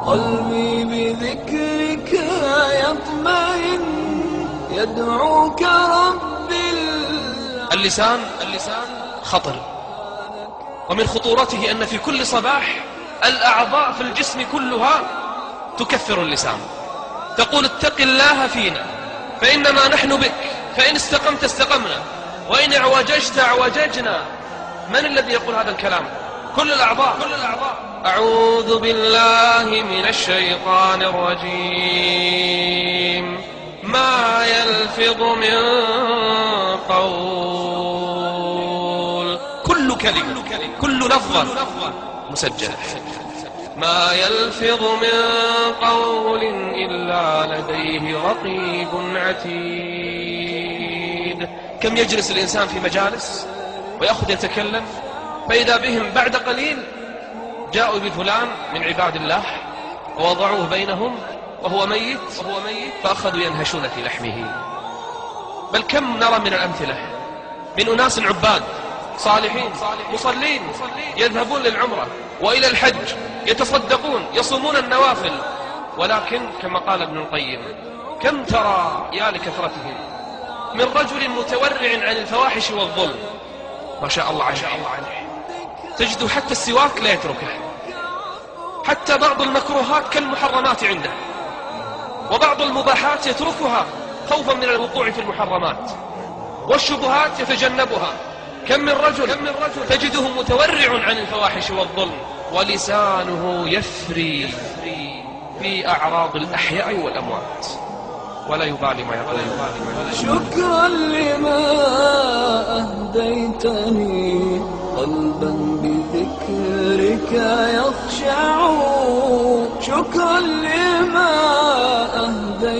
قلبي بذكرك يطمئن يدعوك ربي اللسان اللسان خطر. ومن خطورته أن في كل صباح الأعضاء في الجسم كلها تكفر اللسان. تقول اتق الله فينا فإنما نحن بك فإن استقمت استقمنا وإن اعوججت اعوججنا. من الذي يقول هذا الكلام؟ كل الأعضاء كل الأعضاء. أعوذ بالله من الشيطان الرجيم. ما يلفظ من قول. كل كلمة كل لفظة مسجلة ما يلفظ من قول إلا لديه رقيب عتيد. كم يجلس الإنسان في مجالس ويأخذ يتكلم فإذا بهم بعد قليل جاءوا بفلان من عباد الله ووضعوه بينهم وهو ميت وهو ميت فأخذوا ينهشون في لحمه. بل كم نرى من الأمثلة من أناس عباد صالحين مصلين يذهبون للعمرة وإلى الحج يتصدقون يصومون النوافل. ولكن كما قال ابن القيم كم ترى يا لكثرتهم؟ من رجل متورع عن الفواحش والظلم. ما شاء الله عليه. تجد حتى السواك لا يتركه. حتى بعض المكروهات كالمحرمات عنده. وبعض المباحات يتركها خوفا من الوقوع في المحرمات. والشبهات يتجنبها. كم من رجل, كم من رجل تجده متورع عن الفواحش والظلم ولسانه يفري في أعراض الأحياء والأموات. ولا يبالي ما يقول. شكرا لما بذكرك يخشع شكرا لما أهديت